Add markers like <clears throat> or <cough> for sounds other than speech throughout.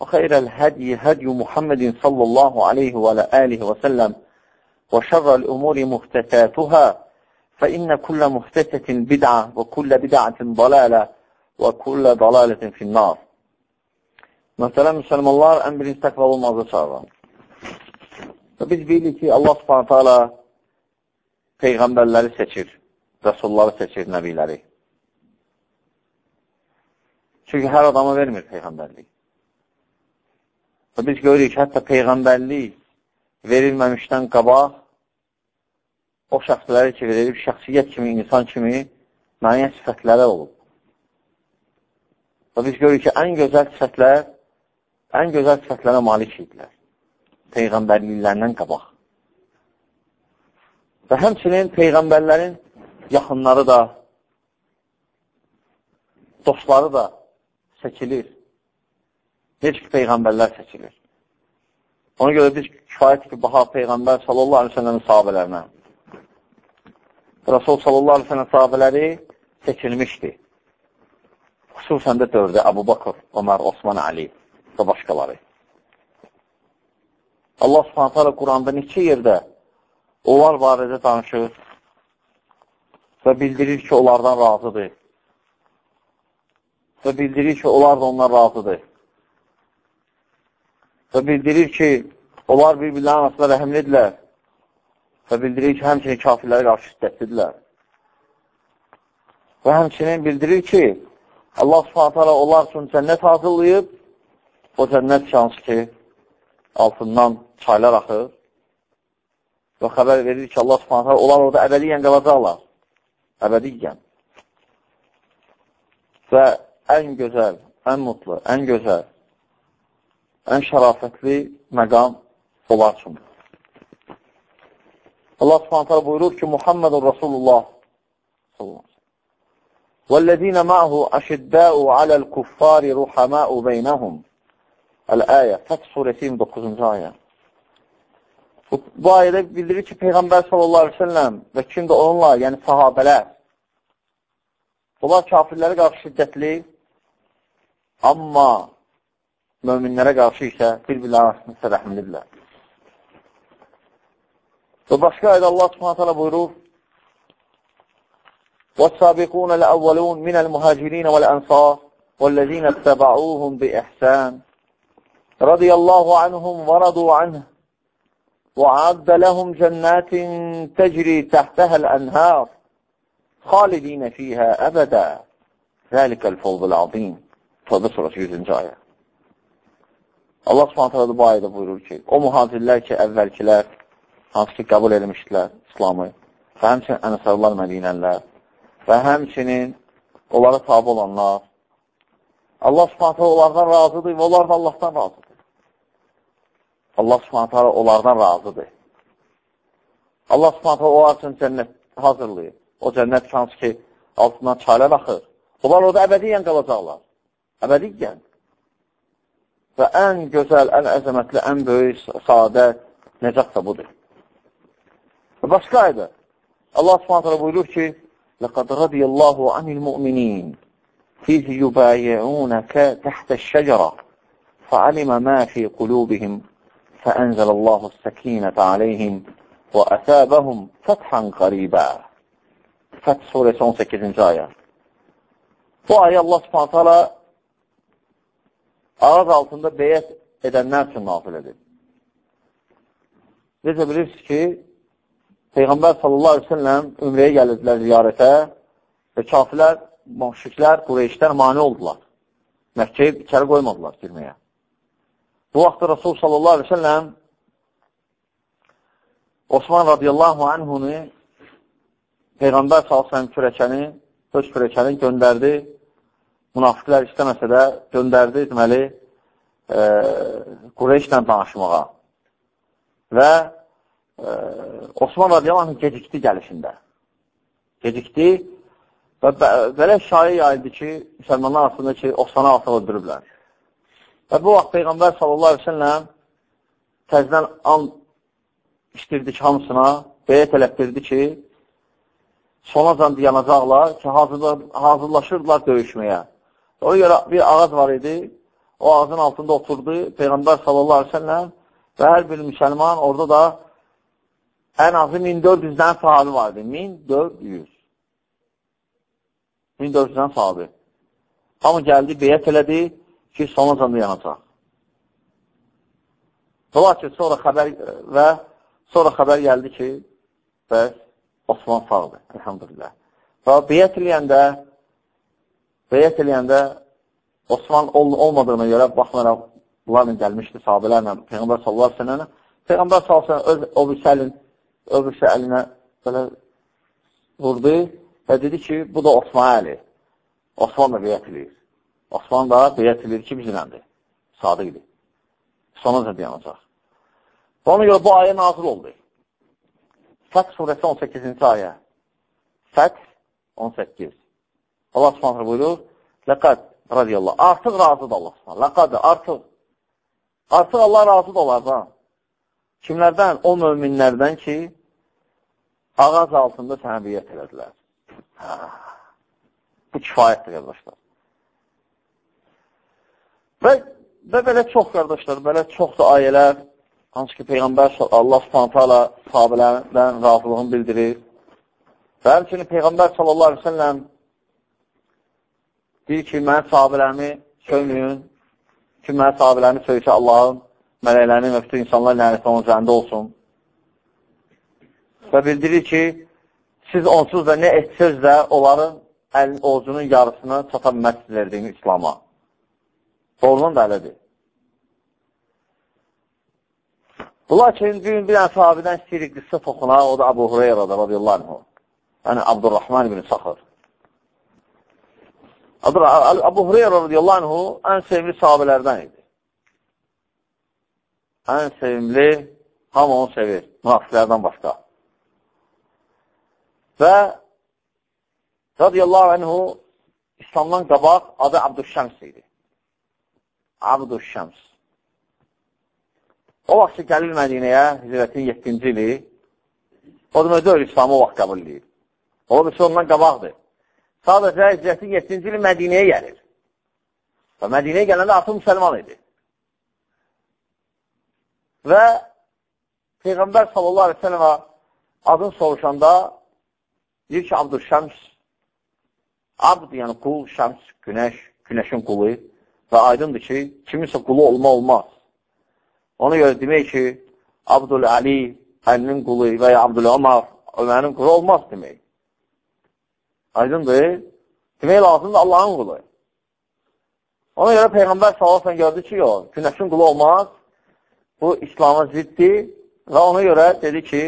وخير الهدي هدي محمد صلى الله عليه وعلى آله وسلم وشر الأمور مختتاتها فإن كل مختتة بدعة وكل بدعة ضلالة وكل ضلالة في النار مثلا سلام الله أن بل استقبل ما ذكر فبيز الله سبحانه وتعالى peygamberleri seçir. Resulları seçir, nebileri. Çünkü her adama vermir peygamberliği. Və biz görürük ki, hətta Peyğəmbərlik verilməmişdən qabaq o şəxsləri ki, verilib, şəxsiyyət kimi, insan kimi müəyyən sifətləri olub. Və biz görürük ki, ən gözəl sifətlər, ən gözəl sifətlərə malik idilər. Peyğəmbərliklərindən qabaq. Və həmçinin Peyğəmbərlərin yaxınları da, dostları da seçilir. Necə ki, Peyğəmbərlər seçilir. Ona görə biz kifayət ki, baxa Peyğəmbər sallallahu aleyhi ve selləmin sahabələrinə. Rasul sallallahu aleyhi ve sellem sahabələri seçilmişdi. Xüsusən də dövrdə Əbu Bakır, Ömər, Osman, Ali və başqaları. Allah subhanətə alə Quranda neçə yerdə onlar barədə danışır və bildirir ki, onlardan razıdır. Və bildirir ki, onlar da ondan razıdır. Və bildirir ki, onlar bir-birlərin arasında rəhimlidirlər. Və bildirir ki, həmçinin kafirlərə qarşı şiddətlidirlər. Və həmçinin bildirir ki, Allah subhanətə alə onlar üçün cənnət hazırlayıb, o cənnət şansı ki, altından çaylar axır və xəbər verir ki, Allah subhanətə alə onlar orada əbədiyyən qalacaqlar. Əbədiyyən. Və ən gözəl, ən mutlu, ən gözəl, ən şərafətli məqam onlar üçündür. Allah subhanətə buyurur ki, Muhammedun Rasulullah وَالَّذِينَ مَعْهُ أَشِدَّاءُ عَلَى الْكُفَّارِ رُحَمَاءُ بَيْنَهُمْ Əl-əyə, Fəth surəsi 29-cu ayə. Bu, bu ayədə bildirir ki, Peyğəmbər sallallahu aleyhi ve selləm və kimdə onunla, yəni sahabələr, bunlar kafirlərə qarşı şiddətli, amma möminlərə qarşı isə bir-birlər arasında rəhmlidirlər. Və başqa ayda Allah subhanət hələ buyurur, وَالسَّابِقُونَ الْأَوَّلُونَ مِنَ الْمُهَاجِرِينَ وَالْأَنصَارِ وَالَّذِينَ اتَّبَعُوهُمْ بِإِحْسَانٍ. رضي الله عنهم ورضوا عنه. وعد لهم جنات تجري تحتها الأنهار خالدين فيها أبدا. ذلك الفوز العظيم. surəsi 100-cü ayə. Allah subhanətə bu ayədə buyurur ki, o mühacirlər ki, əvvəlkilər, hansı ki, qəbul edilmişdilər İslamı və həmçinin ənəsərlər mədinənlər və həmçinin onlara tabi olanlar, Allah subhanətə onlardan razıdır və onlar da Allahdan razıdır. Allah subhanətə onlardan razıdır. Allah subhanətə onlar üçün cənnət hazırlayır. O cənnət şansı ki, altından çaylar axır. Onlar orada əbədiyyən qalacaqlar. Əbədiyyən. Və ən gözəl, ən əzəmətli, ən böyük saadət necət də budur. Və başqa ayda Allah subhanətə buyurur ki, لَقَدْ رَضِيَ اللّٰهُ عَنِ الْمُؤْمِنِينَ فِيهِ يُبَايِعُونَكَ تَحْتَ الشَّجَرَةِ فَعَلِمَ مَا فِي قُلُوبِهِمْ فأنزل الله السكينة عليهم وأثابهم فتحا قريبا Fəth surəsi 18-ci ayə. Bu ayə Allah subhanət hala ağac altında beyət edənlər üçün nafilədir. Necə bilirsiniz ki, Peyğəmbər sallallahu aleyhi ve sellem ümrəyə gəlirdilər ziyarətə və kafirlər, müşriklər, Qureyşlər mani oldular. Məkkəyə içəri qoymadılar girməyə. Bu vaxtda Rasul sallallahu aleyhi ve sellem Osman radiyallahu anhunu Peyğəmbər sallallahu kürəkəni, öz kürəkəni göndərdi. Münafiqlər istəməsə də göndərdi, deməli, e, Qureyşlə danışmağa. Və e, Osman radiyallahu anh gecikdi gəlişində. Gecikdi və belə şayə yayıldı ki, müsəlmanlar arasında ki, Osmanı artıq öldürüblər. Və bu vaxt Peyğəmbər sallallahu aleyhi ve selləm təzdən an işdirdi ki, hamısına, belə tələbdirdi ki, sonacan dayanacaqlar ki, hazırlaşırdılar döyüşməyə. Ona görə bir ağac var idi, o ağacın altında oturdu Peyğəmbər sallallahu aleyhi ve selləm və hər bir müsəlman orada da ən azı 1400 dən sahabi vardı. 1400. 1400 dən sahabi. Hamı gəldi, beyət elədi ki, sonacan dayanacaq. Dolar ki, sonra xəbər və sonra xəbər gəldi ki, bəs Osman sağdır, elhamdülillah. Və beyət eləyəndə, beyət eləyəndə Osman ol olmadığına görə, baxmayaraq, bunlarla gəlmişdi sahabələrlə, Peyğəmbər sallallahu aleyhi ve sellem, Peyğəmbər sallallahu aleyhi ve sellem öz o birisi əlin, o birisi əlinə belə vurdu və dedi ki, bu da Osman əli. Osman da beyət eləyir. Osman da beyət eləyir ki, bizimlədir. Sadiqdir. Sonra da dayanacaq. Ona görə bu ayə nazil oldu. Fəth surəsi 18-ci ayə. Fəth 18. Allah subhanətlə buyurur, Ləqəd radiyallahu. Artıq razıdır Allah subhanətlə. Ləqəd, artıq. Artıq Allah razıdır onlardan. Kimlərdən? O möminlərdən ki, ağac altında sənə biyyət elədilər. Hə. Bu kifayətdir, qardaşlar. Və, və belə çox, qardaşlar, belə çoxdur ayələr, Hansı ki, Peyğəmbər Allah subhanətə alə sahabələrdən razılığını bildirir. Və həmçinin Peyğəmbər sallallahu aleyhi ve selləm deyir ki, mənim sahabələrimi söyməyin, ki, mənim sahabələrimi söyləsə Allahın mələklərinin və bütün insanlar lənəti onun üzərində olsun. Və bildirir ki, siz onsuz da nə etsiniz də onların əlin, oğcunun yarısını çata bilməzsiniz verdiyini İslama. Doğrudan da elədir. Lakin gün bir dənə sahabidən istəyirik qıssa toxuna, o da Abu Hureyradır, radiyallahu anh. Yəni, Abdurrahman ibn Saxır. Abu Hureyra radiyallahu anhu ən sevimli sahabələrdən idi. Ən sevimli, hamı onu sevir, münafiqlərdən başqa. Və radiyallahu anhu İslamdan qabaq adı Abdüşşəms idi. Abdüşşəms. O vaxt ki, gəlir Mədinəyə, hicrətin 7-ci ili, o demək deyil, İslamı o vaxt qəbul edir. O birisi ondan qabaqdır. Sadəcə hicrətin 7-ci ili Mədinəyə gəlir. Və Mədinəyə gələndə artıq müsəlman idi. Və Peyğəmbər sallallahu aleyhi ve sələmə adını soruşanda deyir ki, Abdüşşəms Abd, yəni qul, şəms, günəş, günəşin qulu və aydındır ki, kiminsə qulu olma olmaz. Ona görə demək ki, Abdül Əli, Əlinin qulu və ya Abdül Ömər, Ömərin qulu olmaz demək. Aydındır. Demək lazımdır Allahın qulu. Ona görə Peyğəmbər salasən gördü ki, yox, günəşin qulu olmaz. Bu İslama ziddir və ona görə dedi ki,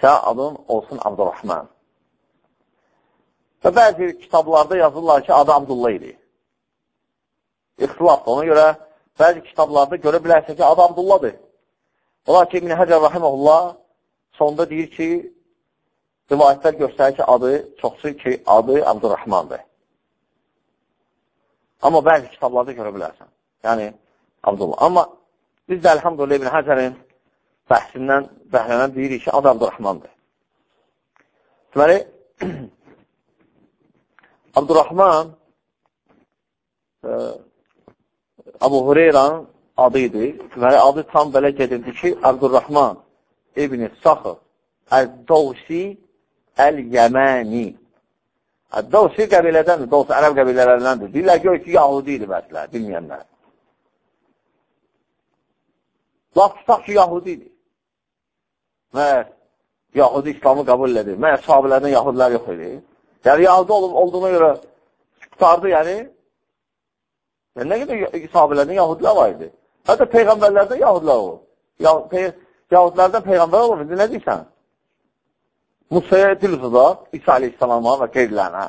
sən adın olsun Abdurrahman. Və bəzi kitablarda yazırlar ki, adı Abdullah idi. İxtilaf ona görə bəzi kitablarda görə bilərsə ki, adı Abdulladır. Olar ki, İbn Həcər Rahiməhullah sonda deyir ki, rivayətlər göstərir ki, adı çoxsu ki, adı Abdurrahmandır. Amma bəzi kitablarda görə bilərsən. Yəni, Abdullah. Amma biz də əlhamdülillah İbn Həcərin bəhsindən bəhrənən deyirik ki, adı Abdurrahmandır. Deməli, <clears throat> Abdurrahman e, Abu Hureyranın adı idi. Deməli, adı tam belə gedirdi ki, Abdurrahman ibn Saxır Əz-Dovsi Əl-Yəməni Əz-Dovsi qəbilədəndir, Dovsi ərəb qəbilələrindəndir. Deyirlər ki, ki, Yahudi idi bəsilər, bilməyənlər. Laf tutaq ki, Yahudi idi. Məhər, Yahudi İslamı qəbul elədi. Məhər, sahabələrdən Yahudilər yox idi. Yəni, Yahudi olub, olduğuna görə tutardı, yəni, yəni nə qədər sahabələrdən Yahudilər var idi. Hətta Peyğəmbərlərdən Yahudilər olur. Yah pey Yahudilərdən Peyğəmbər olur, indi nə deyirsən? Musaya dilizada, İsa aleyhissalama və qeyrilərinə.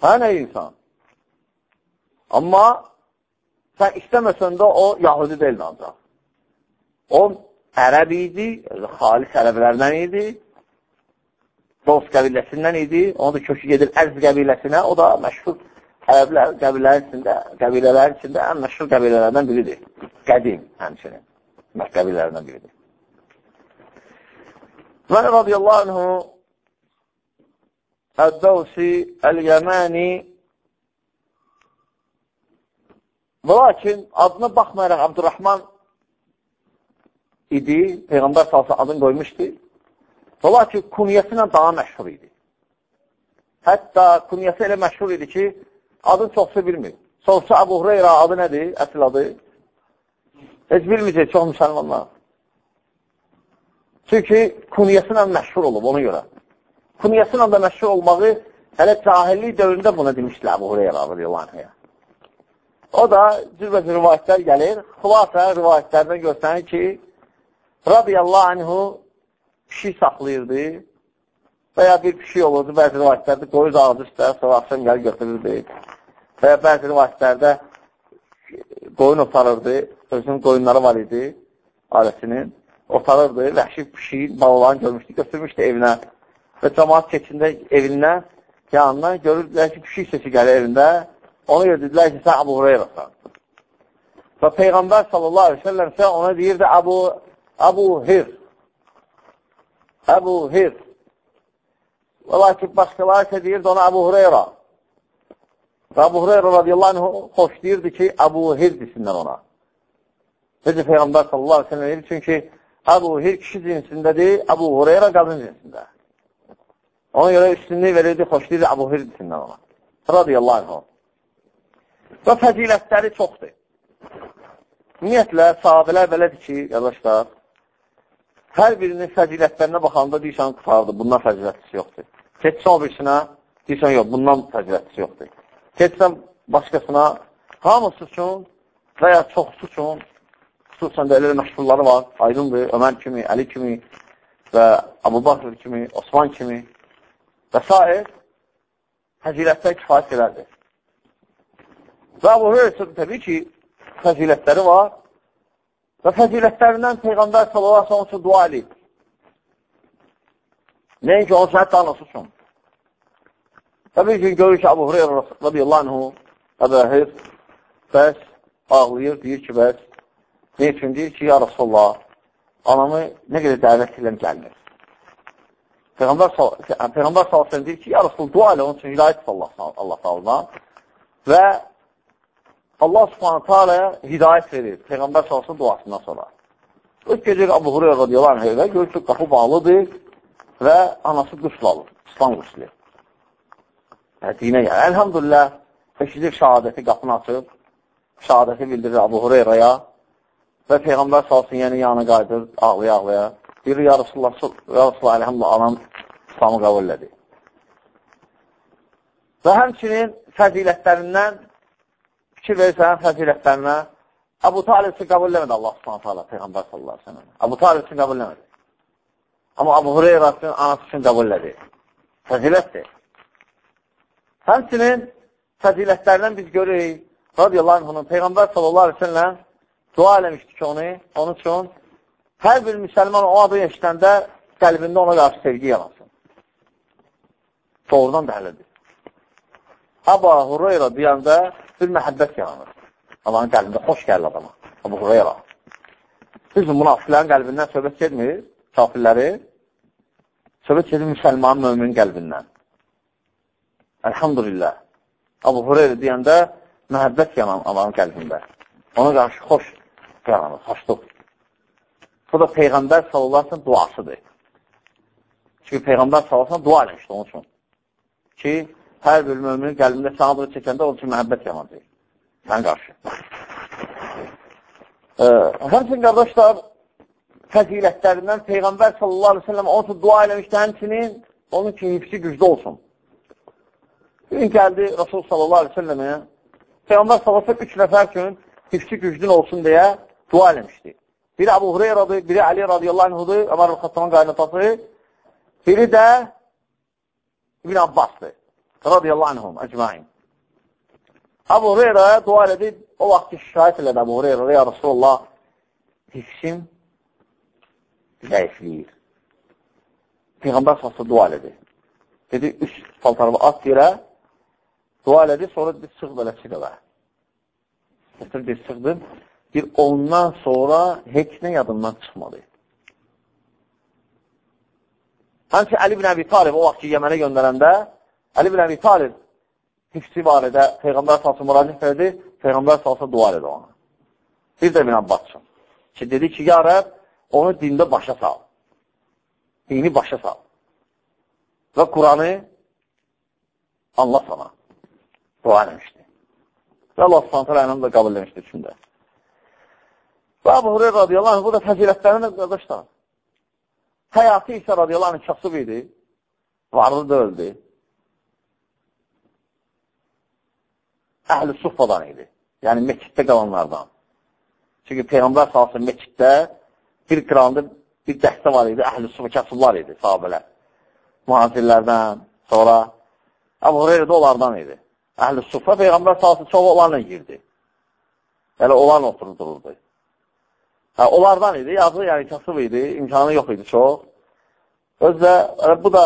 Hə, nə insan? Amma sən istəməsən də o Yahudi deyildi ancaq. O ərəb idi, xalis ərəblərdən idi, Dost qəbiləsindən idi, onu da kökü gedir Ərz qəbiləsinə, o da məşhur ərəblər qəbilələrin içində, qəbilələrin içində ən məşhur qəbilələrdən biridir. Qədim həmçinin, qəbilələrindən biridir. Və radiyallahu anhu Əd-Davsi Əl-Yəməni lakin adına baxmayaraq Abdurrahman idi, Peyğəmbər salsa adını qoymuşdu. Lakin kuniyyəsi ilə daha məşhur idi. Hətta kuniyyəsi elə məşhur idi ki, adını çoxsu bilmir. Sorsa Əbu Hureyra adı nədir, əsl adı? Heç bilməyəcək çox müsəlmanlar. Çünki kuniyyəsi ilə məşhur olub ona görə. Kuniyyəsi ilə də məşhur olmağı hələ cahillik dövründə buna demişdilər Əbu Hureyra radiyallahu. O da cürbəcür rivayətlər gəlir. Xülasə rivayətlərdən göstərir ki, radiyallahu anhu pişik saxlayırdı və ya bir pişik olurdu, bəzi rivayətlərdə qoyuz ağzı üstə, sonra axşam gəlir götürürdü və ya bəzi rivayətlərdə qoyun otarırdı, özünün qoyunları var idi, ailəsinin, otarırdı, vəhşi pişiyin balalarını görmüşdü, götürmüşdü evinə və cəmaat keçində evindən yanına görürdülər ki, pişik sesi gəlir evində Ona görə dedilər ki, sən Abu Hureyrasan. Və Peyğəmbər sallallahu aleyhi ve sellem sən ona deyirdi Abu, Abu Hir. Abu Hir. Və lakin başqaları isə deyirdi ona Abu Hureyra. Və Abu Hureyra radiyallahu anh xoş deyirdi ki, Abu Hir desinlər ona. Necə Peyğəmbər sallallahu aleyhi ve sellem deyir, çünki Abu Hir kişi cinsindədir, Abu Hureyra qadın cinsində. Ona görə üstünlüyü verirdi, xoş deyirdi Abu Hir desinlər ona. Radiyallahu anh. Və fəzilətləri çoxdur. Ümumiyyətlə, sahabələr belədir ki, yadaşlar, hər birinin fəzilətlərinə baxanda deyirsən, qutardır, bundan fəzilətlisi yoxdur. Keçsən o birisinə, deyirsən, yox, bundan fəzilətlisi yoxdur. Keçsən başqasına, hamısı üçün və ya çoxsu üçün, xüsusən də elə məşhurları var, aydındır, Ömər kimi, Əli kimi və Abu Bakr kimi, Osman kimi və s. fəzilətlər kifayət qədərdir. Və Əbu Hüreyrə təbii ki, fəzilətləri var və fəzilətlərindən Peyğəmbər sallallahu aleyhi üçün dua edib. Nəinki onun səhət tanısı üçün. Təbii ki, görür ki, Əbu Hüreyrə radiyallahu anhu Əbəhir bəs ağlayır, deyir ki, bəs ne üçün deyir ki, ya Rasulullah, anamı nə qədər dəvət edirəm gəlmir. Peyğəmbər aleyhi deyir ki, ya Rasulullah, dua elə onun üçün hidayət Allah, Allah sağlıqdan və Allah subhanətə aləyə hidayət verir Peyğəmbər salsın duasından sonra. O gecə Abu Hureyra radiyallahu anh evə görür ki, qapı bağlıdır və anası qüsl alır, İslam qüsli. Dinə gəlir. Əlhamdülillah, eşidir şəhadəti qapını açıb, şəhadəti bildirir Abu Hureyraya və Peyğəmbər salsın yəni yanı qaydır, ağlaya-ağlaya. Deyir, ya Rasulullah, ya Rasulullah, əlhamdülillah, anam İslamı qəbul elədi. Və həmçinin fəzilətlərindən fikir verirsən fəzilətlərinə, Əbu Talib üçün qəbul eləmədi Allah subhanət hala, Peyğəmbər sallallahu aleyhi sellem. Əbu Talib üçün qəbul eləmədi. Amma Əbu Hureyra üçün, anası üçün qəbul elədi. Fəzilətdir. Həmçinin fəzilətlərindən biz görürük, radiyallahu anhunun Peyğəmbər sallallahu aleyhi sellem dua eləmişdi ki onu, onun üçün hər bir müsəlman o adı eşitəndə qəlbində ona qarşı sevgi yanarsın. Doğrudan da həlidir. Əbu Hureyra deyəndə bir məhəbbət yaranır. Allahın qəlbində xoş gəlir adama. Abu Hureyra. Düzdür, münafiqlərin qəlbindən söhbət gedmir, kafirləri. Söhbət gedir müsəlman, mömin qəlbindən. Elhamdülillah. Abu Hureyra deyəndə məhəbbət yanan Allahın qəlbində. Ona qarşı xoş yaranır, xoşluq. Bu da Peyğəmbər sallallahu duasıdır. Çünki Peyğəmbər sallallahu dua eləmişdir onun üçün. Ki, hər bir müminin qəlbində doğru çəkəndə onun üçün məhəbbət yamandır. Sən qarşı. E, həmçin, qardaşlar, fəzilətlərindən Peyğəmbər sallallahu aleyhi ve sellem onun üçün dua eləmişdi, həmçinin onun ki, hifsi güclü olsun. Gün gəldi Rasul sallallahu aleyhi ve sellemə, Peyğəmbər sallallahu aleyhi ve sellem üç nəfər üçün hifsi güclün olsun deyə dua eləmişdi. Biri Abu Hureyradır, biri Ali radiyallahu anhudur, Ömər Xattamın qaynatası, biri də İbn Abbasdır, radiyallahu anhum, əcmain. Abu Hureyra'ya dua elədi, o vaxt ki, şikayət elədi Abu Hureyra, ya Rasulullah, hifsim zəifliyir. Peyğəmbər salsa dua elədi. Dedi, üç paltarımı at yerə, dua elədi, sonra dedi, çıx belə, çıx elə. Gətirdi, çıxdım. Bir ondan sonra heç nə yadından çıxmadı. Həmçə Əli bin Əbi Talib o vaxt ki, Yəmənə göndərəndə, Əli bin Əbi Talib hifsi barədə Peyğəmbər salsa müraciət edir, Peyğəmbər salsa dua edir ona. Bir də bin Abbasçın. Ki, dedi ki, ya Rəb, onu dində başa sal. Dini başa sal. Və Quranı Allah sana dua eləmişdi. Və Allah s.ə.və ilə qəbul eləmişdi üçündə. Və Abu Hureyr radiyallahu anh, bu da fəzilətlərini qardaşlar. Həyatı isə radiyallahu anh kasıb idi, varlı da öldü. Əhl-i Suffadan idi. Yəni, məkiddə qalanlardan. Çünki Peyğəmbər salsın məkiddə bir qıranda bir dəstə var idi, əhl-i Suffa kasıblar idi, sahabələr. Mühazirlərdən, sonra Əbu Hureyra da onlardan idi. Əhl-i Suffa Peyğəmbər salsın çox onlarla girdi. Yəni, onlarla oturur dururdu. Hə, onlardan idi, yazı yəni kasıb idi, imkanı yox idi çox. Özlə, bu da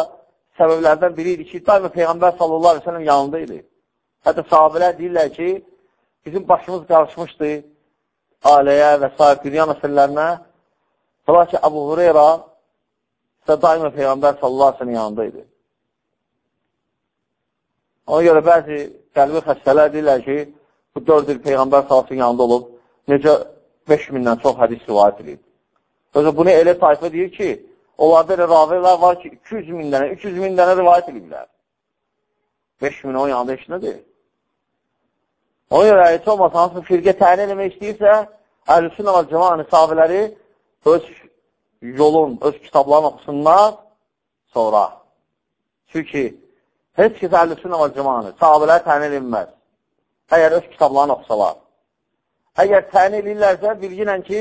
səbəblərdən biri idi ki, daima Peyğəmbər sallallahu aleyhi ve sellem yanında idi. Hətta sahabələr deyirlər ki, bizim başımız qarışmışdı ailəyə və s. dünya məsələlərinə. Ola ki, Abu Hureyra isə daima Peyğəmbər sallallahu aleyhi ve sellem yanında idi. Ona görə bəzi qəlbi xəstələr deyirlər ki, bu dörd il Peyğəmbər sallallahu yanında olub, necə 5000-dən çox hədis rivayət edib. Özü, bunu elə tayfa deyir ki, onlarda elə ravilər var ki, 200 min dənə, 300 min dənə rivayət ediblər. 5000 onun yanında heç nədir. Ona görə, heç olmasa, hansı firqə təyin eləmək istəyirsə, əhlüsün və cəmanı sahabələri öz yolun, öz kitablarını oxusunlar, sonra. Çünki heç kəs əhlüsün və cəmanı sahabələri təyin edilməz. Əgər öz kitablarını oxusalar. Əgər təyin edirlərsə, bilginən ki,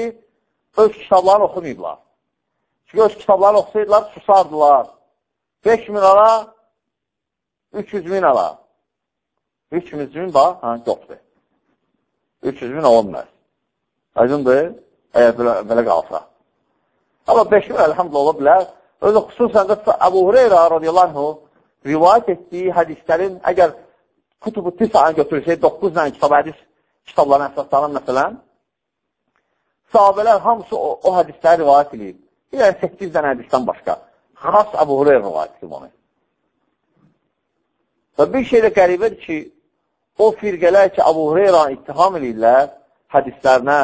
öz kitablarını oxumayıblar. Çünki öz kitablarını oxusaydılar, susardılar. 5 min ala, 300 min ala. 300 min bax, hə, yoxdur. 300 min olmaz. Aydındır, əgər belə, belə qalsa. Amma 5 min əlhamdülillah ola bilər. Özü xüsusən də Əbu Hureyra radiyallahu rivayət etdiyi hədislərin, əgər kutubu tisanı götürsək, 9 dənə kitab hədis kitabların əsaslarından məsələn, sahabələr hamısı o, o hədisləri rivayət edib. Bir yəni 8 dənə hədisdən başqa. Xas Əbu Hureyr rivayət edib onu. Və bir şey də qəribədir ki, o firqələr ki, Əbu Hureyranı ittiham edirlər hədislərinə,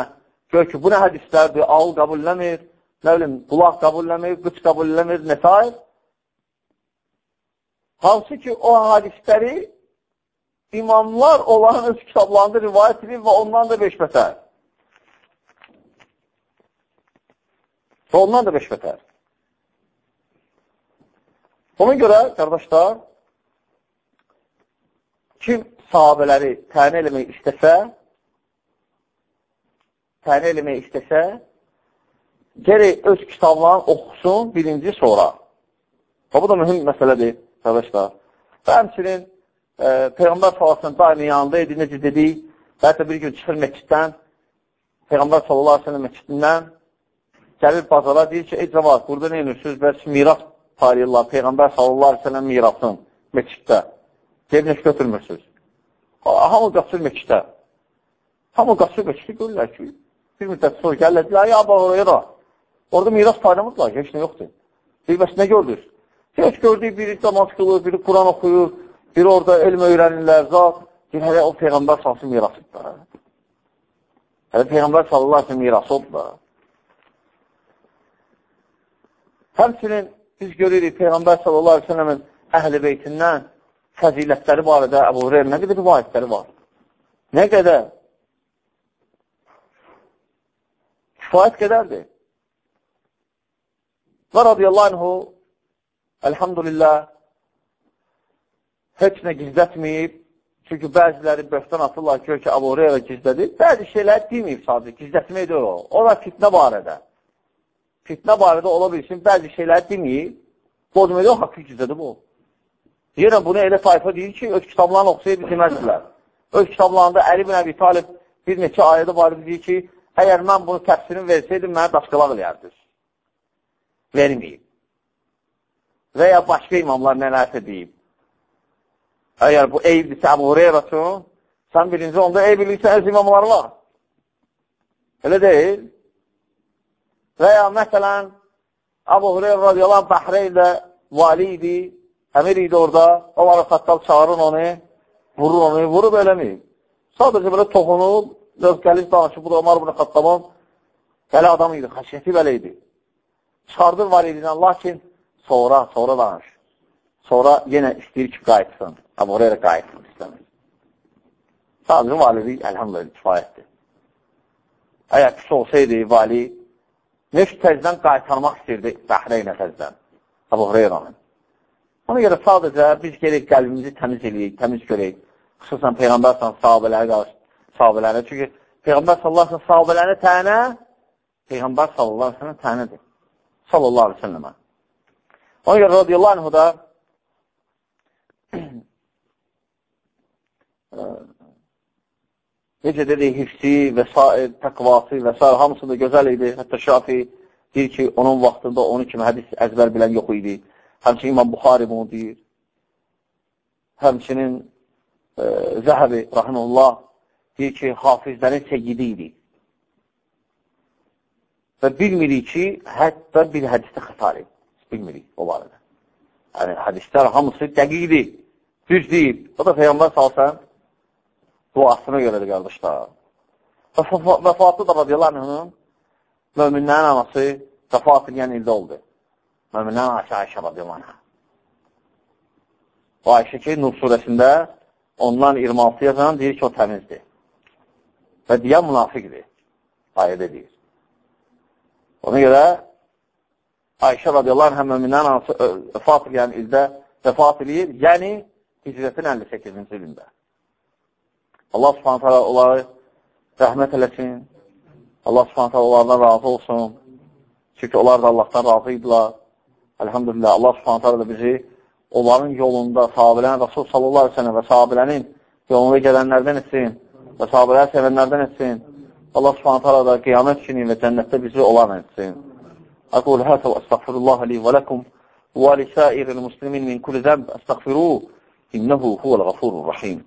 gör ki, bu nə hədislərdir, ağıl qəbulləmir, nə bilim, qulaq qəbulləmir, qıç qəbulləmir, nəsair. Hansı ki, o hadisləri imamlar onların öz kitablarında rivayət edib və ondan da beş bətər. Və ondan da beş bətər. Ona görə, qardaşlar, kim sahabələri təyin eləmək istəsə, təyin eləmək istəsə, gerək öz kitablarını oxusun birinci sonra. Və bu da mühüm məsələdir, qardaşlar. Və həmçinin e, Peyğəmbər salasının daimi yanında idi, necə dedik, hətta bir gün çıxır məkiddən, Peyğəmbər sellem məkidindən gəlir bazara, deyir ki, ey cavaz, burada nə edirsiniz, bəs miras paylayırlar, Peyğəmbər sellem mirasın məkiddə. Deyib, neç götürmürsünüz? Hamı qaçır məkidə. Hamı qaçır məkidə görürlər ki, bir müddət sonra gəlirlər, deyirlər, ya bağırıyla, orada miras paylamırlar, heç nə yoxdur. Deyir, bəs nə gördünüz? Heç gördük, biri namaz qılır, biri Quran oxuyur, Bir orada elm öyrənirlər, zat, bir hələ o Peyğəmbər salsı mirasıdır. Hələ Peyğəmbər sallallahu aleyhi mirası oldu da. Həmçinin biz görürük Peyğəmbər sallallahu aleyhi ve sellemin əhl-i beytindən fəzilətləri barədə Əbu Hureyr nə qədər rivayətləri var. Nə qədər? kifayət qədərdir. Və radiyallahu anhu, əlhamdülillah, heç nə gizlətməyib, çünki bəziləri böhtan atırlar ki, ki Abu Hureyra gizlədir, bəzi şeylər deməyib sadəcə, gizlətmək deyil o. O da fitnə barədə. Fitnə barədə ola bilsin, bəzi şeylər deməyib, demək o haqqı gizlədir bu. Deyirəm, bunu elə tayfa deyir ki, öz kitablarını oxusaydı deməzdilər. Öz kitablarında Əli bin Əbi Talib bir neçə ayədə barədə deyir ki, əgər mən bunu təfsirini versəydim, mənə daşqalaq eləyərdiniz. Verməyib. Və ya başqa imamlar nələrsə deyib. Əgər bu eyibdirsə Əbu Hureyratun, sən birinci onda eyb bilirsən öz imamları var. Elə deyil. Və ya məsələn, Əbu Hureyra radiyallahu Bəhreydə vali idi, əmir idi orada, o var xattab çağırın onu, vurur onu, vurub eləməyib. Sadəcə belə toxunub, gəlir danışıb, bu da Omar bunu xattabın belə adam idi, xəşəti belə idi. Çıxardır validindən, lakin sonra, sonra danış. Sonra yenə istəyir ki, qayıtsın. Əbu Hureyra qayıtsın istəmir. Sadəcə validi, əlhamdülillah, kifayətdir. Əgər pis olsaydı, vali, neç təzdən qaytarmaq istəyirdi Bəhreyinə təzdən, Əbu Hureyranın. Ona görə sadəcə biz gerək qəlbimizi təmiz eləyik, təmiz görək. Xüsusən Peyğəmbər sahabələri qarşı, sahabələri. Çünki Peyğəmbər sallallahu aleyhi sahabələri tənə, Peyğəmbər sallallahu aleyhi tənədir. Sallallahu aleyhi ve sellemə. Ona görə radiyallahu anhu da necə dedik, hifsi və s. təqvası və s. hamısı da gözəl idi. Hətta Şafi deyir ki, onun vaxtında onun kimi hədis əzbər bilən yox idi. Həmçinin İmam Buxari bunu deyir. Həmçinin e, Zəhəbi, rahimullah, deyir ki, hafizlərin seyyidi idi. Və bilmirik ki, hətta bir hədisdə xətar edib. Bilmirik o barədə. Yəni, hədislər hamısı dəqiqdir, düz deyib. O da Peyyambər salsan, duasına görədir, qardaşlar. Vəfatı da radiyallahu anhının möminlərin anası vəfat edən ildə oldu. Möminlərin Ayşə Ayşə radiyallahu anhə. O Ayşə ki, Nur surəsində ondan 26 yazan deyir ki, o təmizdir. Və deyən münafiqdir. Ayədə deyir. Ona görə Ayşə radiyallahu anh mümindən anası vəfat edən ildə vəfat edir, yəni hicrətin 58-ci ilində. Allah subhanət hələ onları rəhmət eləsin, Allah subhanət hələ onlardan razı olsun, çünki onlar da Allahdan razı idilər. Əlhamdülillah, Allah subhanət hələ də bizi onların yolunda, sahabilərin, Rasul sallallahu aleyhi ve sellem və sahabilərin yolunda gələnlərdən etsin və sahabiləri sevənlərdən etsin. Allah subhanət hələ də qiyamət günü və cənnətdə bizi olan etsin. أقول هذا وأستغفر الله لي ولكم ولسائر المسلمين من كل ذنب أستغفروه إنه هو الغفور الرحيم